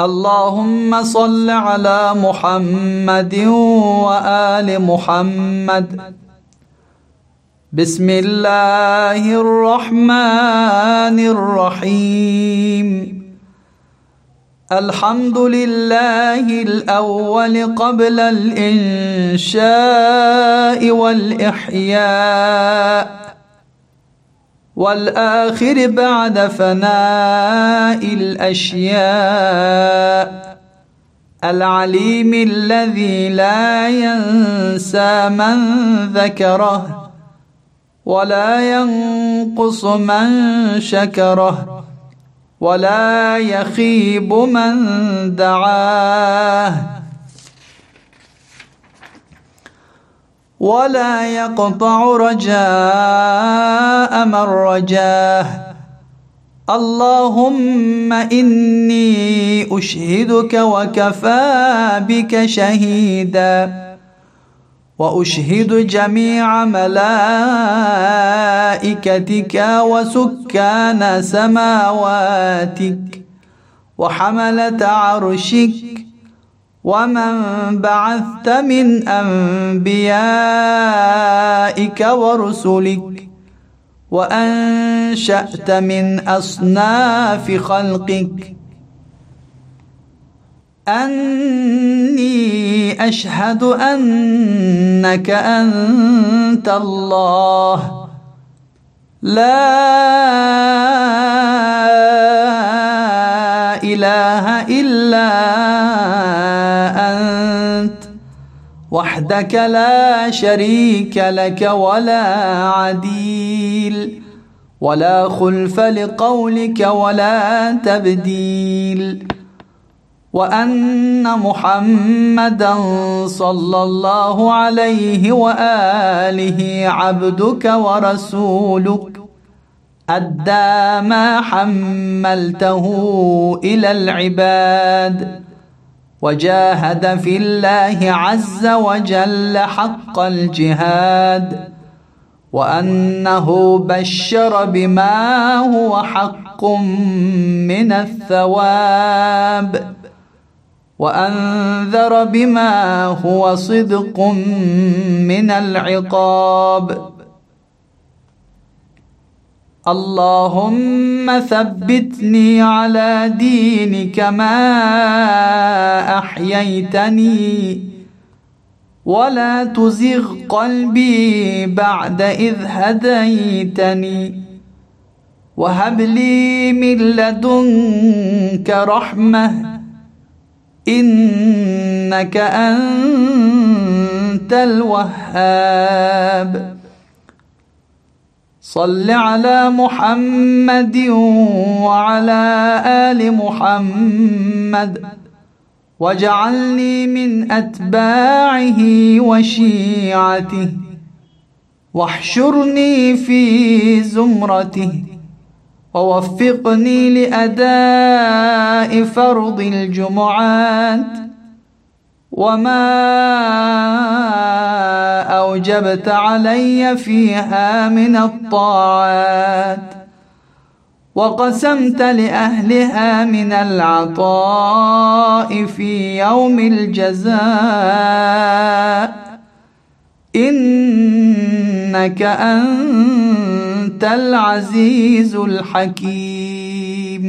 اللهم صل على محمد وآل محمد. بسم الله الرحمن الرحيم. الحمد لله الأول قبل الإنشاء والإحياء. والآخر بعد فناء الأشياء. العليم الذي لا ينسى من ذكره ولا ينقص من شكره ولا يخيب من دعاه. ولا يقطع رجاء من رجاه. اللهم إني أشهدك وكفى بك شهيدا. وأشهد جميع ملائكتك وسكان سماواتك. وحملة عرشك ومن بعثت من انبيائك ورسلك وانشات من اصناف خلقك اني اشهد انك انت الله لا وحدك لا شريك لك ولا عديل. ولا خلف لقولك ولا تبديل. وأن محمدا صلى الله عليه وآله عبدك ورسولك. أدى ما حملته إلى العباد. وجاهد في الله عز وجل حق الجهاد وأنه بشر بما هو حق من الثواب وأنذر بما هو صدق من العقاب. اللهم ثبتني على دينك ما أحييتني ولا تزغ قلبي بعد إذ هديتني وهب لي من لدنك رحمة إنك أنت الوهاب صل على محمد وعلى آل محمد. واجعلني من أتباعه وشيعته. واحشرني في زمرته. ووفقني لأداء فرض الجمعات. وما أوجبت علي فيها من الطاعات وقسمت لأهلها من العطاء في يوم الجزاء. إنك أنت العزيز الحكيم.